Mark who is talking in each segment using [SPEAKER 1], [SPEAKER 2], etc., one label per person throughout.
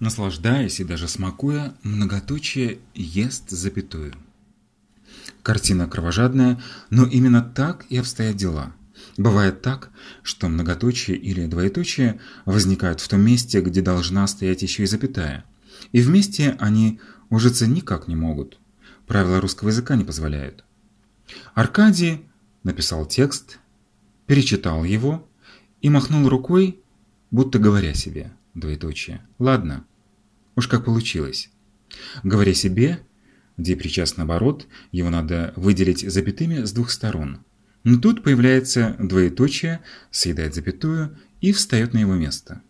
[SPEAKER 1] наслаждаясь и даже смакуя, многоточие ест запятую. Картина кровожадная, но именно так и обстоят дела. Бывает так, что многоточие или двоеточие возникают в том месте, где должна стоять еще и запятая. И вместе они ужиться никак не могут. Правила русского языка не позволяют. Аркадий написал текст, перечитал его и махнул рукой, будто говоря себе, двоеточие. Ладно, уж как получилось. Говоря себе, где причастный оборот, его надо выделить запятыми с двух сторон. Но тут появляется двоеточие, съедает запятую и встает на его место.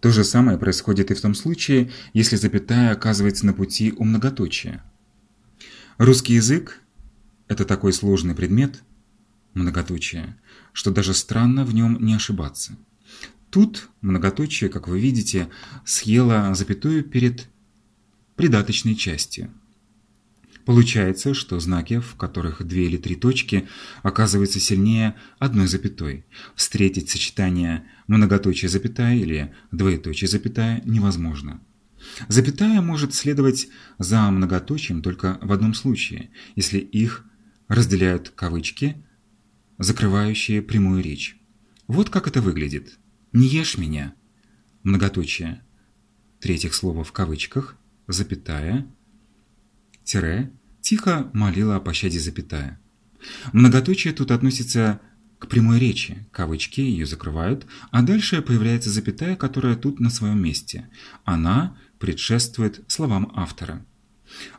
[SPEAKER 1] То же самое происходит и в том случае, если запятая оказывается на пути у многоточия. Русский язык – это такой сложный предмет, многоточие, что даже странно в нем не ошибаться. Тут многоточие, как вы видите, съело запятую перед придаточной частью. Получается, что знаки, в которых две или три точки, оказываются сильнее одной запятой. Встретить сочетание многоточие запятая или двоеточие запятая невозможно. Запятая может следовать за многоточием только в одном случае, если их разделяют кавычки, закрывающие прямую речь. Вот как это выглядит. «Не ешь меня» – многоточие. Третьих слова в кавычках, запятая, тире, тихо молила о пощаде запятая. Многоточие тут относится к прямой речи, кавычки ее закрывают, а дальше появляется запятая, которая тут на своем месте. Она предшествует словам автора.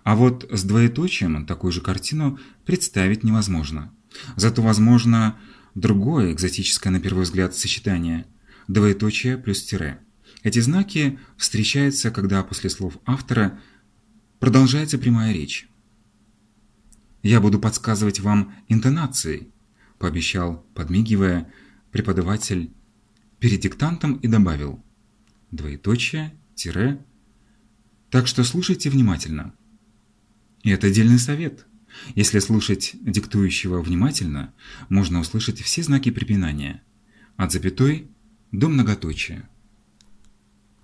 [SPEAKER 1] А вот с двоеточием такую же картину представить невозможно. Зато возможно другое экзотическое на первый взгляд сочетание – двоеточие плюс тире. Эти знаки встречаются, когда после слов автора продолжается прямая речь. «Я буду подсказывать вам интонацией», – пообещал, подмигивая, преподаватель перед диктантом и добавил «двоеточие, тире». Так что слушайте внимательно. И это отдельный совет. Если слушать диктующего внимательно, можно услышать все знаки препинания, от запятой до многоточия.